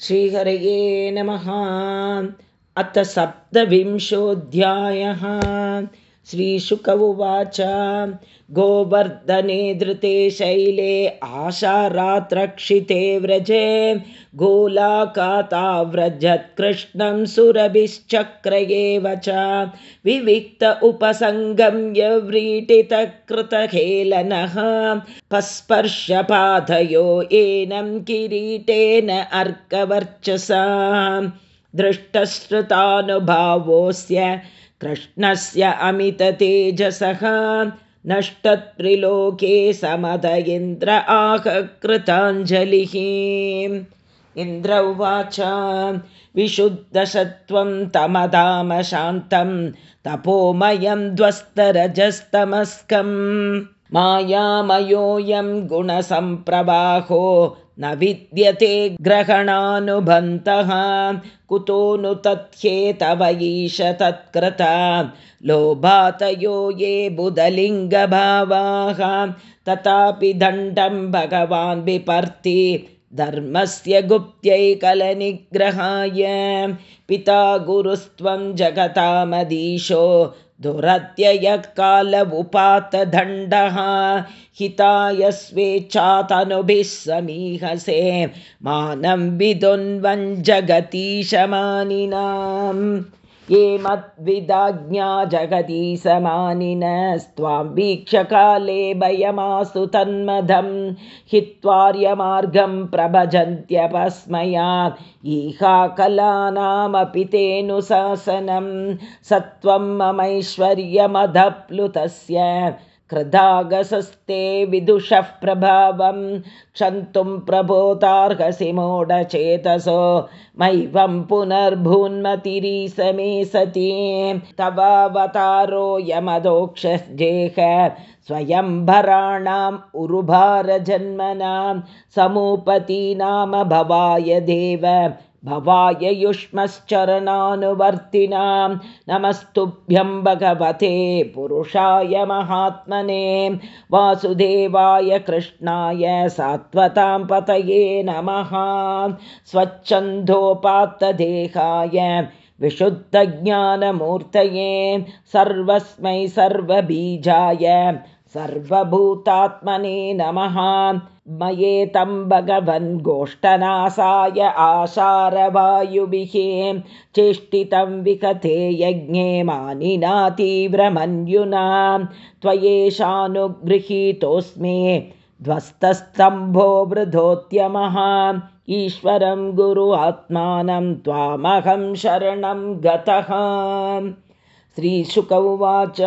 श्रीहरये नमः। अथ सप्तविंशोऽध्यायः श्रीशुक उवाच गोवर्धने धृते शैले आशारात्रक्षिते व्रजे गोलाकाताव्रजत्कृष्णं सुरभिश्चक्र एव च। विविक्त उपसङ्गम्यव्रीटितकृतहेलनः पस्पर्शपाथयो एनं किरीटेन अर्कवर्चसा। दृष्टश्रुतानुभावोऽस्य कृष्णस्य अमिततेजसः नष्टत्रिलोके समद इन्द्र कृताञ्जलिः। इन्द्र उवाच विशुद्धसत्त्वं तमदामशान्तं तपोमयं ध्वस्तरजस्तमस्कम्। मायामयोऽयं गुणसम्प्रवाहो न विद्यते ग्रहणानुबन्तः कुतो नु तथ्ये तव ईश तत्कृता। लोभातयो ये बुधलिङ्गभावाः। तथापि दण्डं भगवान् विपर्ति। धर्मस्य गुप्त्यैकलनिग्रहाय। पिता गुरुस्त्वं जगतामधीशो दुरत्ययः काल उपातदण्डः हिताय स्वेच्छातनुभिः समीहसे मानं विदुन्वञ्जगतीशमानिनाम् ये मद्विदाज्ञा जगदीशमानिनस्त्वां वीक्षकाले भयमासु तन्मदं हित्वार्यमार्गं प्रभजन्त्यपस्मया ईहा कलानामपि तेऽनुशासनं सत्त्वं ममैश्वर्यमधप्लुतस्य कृदागसस्ते विदुषः प्रभावं क्षन्तुं प्रभोतार्हसि मोडचेतसो मैवं पुनर्भून्मतिरीसमे सती। तवावतारो यमदोक्षजेह स्वयंभराणाम् उरुभारजन्मनां समुपती नाम भवाय देव भवाय युष्मश्चरणानुवर्तिनां नमस्तुभ्यं भगवते पुरुषाय महात्मने वासुदेवाय कृष्णाय सात्वतां पतये नमः स्वच्छन्दोपात्तदेहाय विशुद्धज्ञानमूर्तये सर्वस्मै सर्वबीजाय सर्वभूतात्मने नमः। मयेतं भगवन् गोष्ठनासाय आशारवायुभिः चेष्टितं विकथे यज्ञे मानिना तीव्रमन्युना। त्वयेषानुगृहीतोऽस्मि ध्वस्तस्तम्भो वृधोत्यमः ईश्वरं गुरु आत्मानं त्वामहं शरणं गतः श्रीशुक उवाच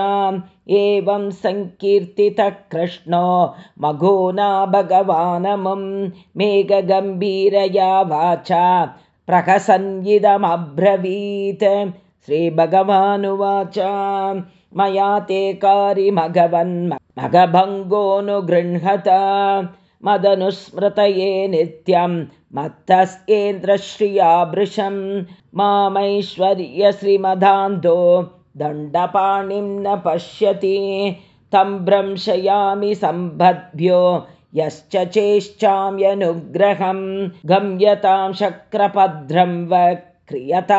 एवं सङ्कीर्तितः कृष्णो मघोना भगवानमुं मेघगम्भीरया वाचा प्रहसन्निदमब्रवीत् श्रीभगवानुवाच मया ते कारिमघवन्मघभङ्गोऽनुगृह्णत मदनुस्मृतये नित्यं मत्तस्येन्द्रश्रिया भृशं मामैश्वर्यश्रीमदान्तो दण्डपाणिं न पश्यति तं भ्रंशयामि सम्भद्भ्यो यश्च चेष्टाम्यनुग्रहं गम्यतां शक्रपद्रं व क्रियतामेनुशासनं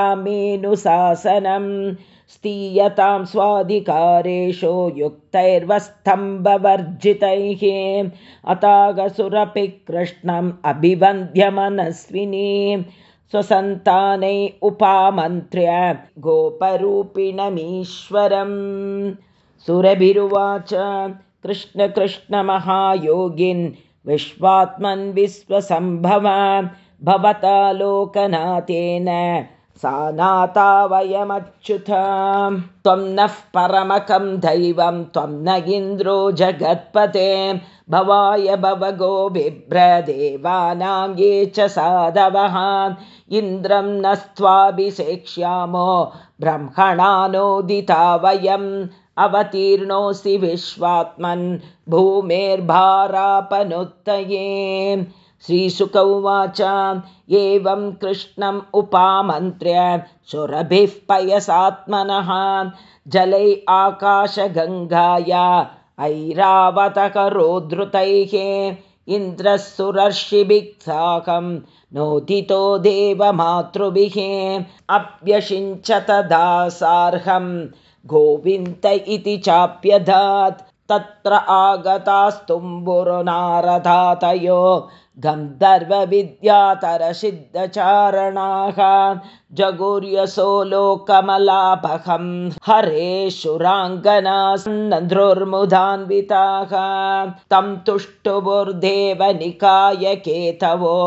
स्थीयतां स्वाधिकारेषु युक्तैर्वस्तम्भवर्जितैः अतागसुरपि कृष्णम् अभिवन्द्यमनस्विनी स्वसन्तानै उपामन्त्र्य गोपरूपिणमीश्वरम्। सुरभिरुवाच कृष्ण कृष्ण महायोगिन् विश्वात्मन् विश्वसम्भव भवता लोकनाथेन सा नाता वयमच्युता त्वं नः परमकं दैवं त्वं न इन्द्रो जगत्पते। भवाय भवगो बिभ्रदेवानां ये च साधवः। इन्द्रं नस्त्वाभिषेक्ष्यामो ब्रह्मणानोदिता वयम्। अवतीर्णोऽसि विश्वात्मन् भूमेर्भारापनुत्तये श्रीशुक उवाच एवं कृष्णम् उपामन्त्र्य सुरभिः पयसात्मनः। जलै आकाशगङ्गाया ऐरावतकरोद्धृतैः इन्द्रः सुरर्षिभिक्साकं नोदितो देवमातृभिः अप्यषिञ्च दासार्हं गोविन्द इति चाप्यधात् तत्र आगतास्तुम्बुरुनारधातयो गन्धर्वविद्यातरसिद्धचारणाः जगुर्यसो लोकमलापहं हरेशुराङ्गनासन्नध्रुर्मुदान्विताः तं तुष्टुबुर्देवनिकायकेतवो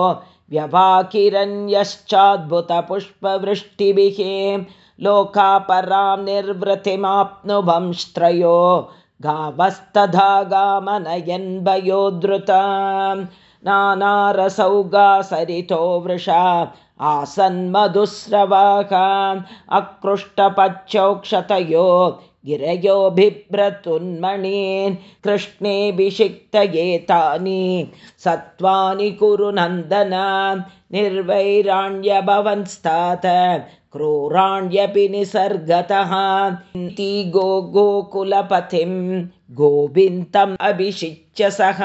व्यवाकिरण्यश्चाद्भुतपुष्पवृष्टिभिः लोकापरां निर्वृतिमाप्नुवंश्त्रयो गावस्तथा गामनयन्भयोद्धृता नानारसौगासरितो वृषा आसन्मधुस्रवाका अकृष्टपच्चौक्षतयो गिरयो बिभ्रतुन्मणीन् कृष्णेऽभिषिक्तयेतानि सत्त्वानि कुरु नन्दन निर्वैराण्यभवंस्तात क्रूराण्यपि निसर्गतः इति गो गोकुलपतिं गोविन्दम् अभिषिच्य सः।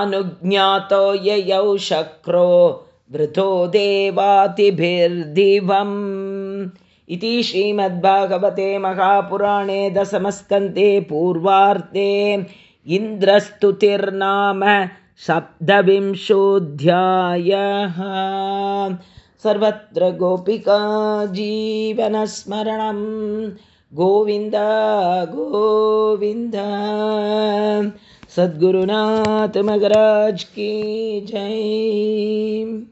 अनुज्ञातो ययौ शक्रो वृतो देवातिभिर्दिवम् इति श्रीमद्भागवते महापुराणे दशमस्कन्ते पूर्वार्ते इन्द्रस्तुतिर्नाम सप्तविंशोऽध्यायः। सर्वत्र गोपिका जीवनस्मरणं गोविन्द गोविन्द। सद्गुरुनाथ की जय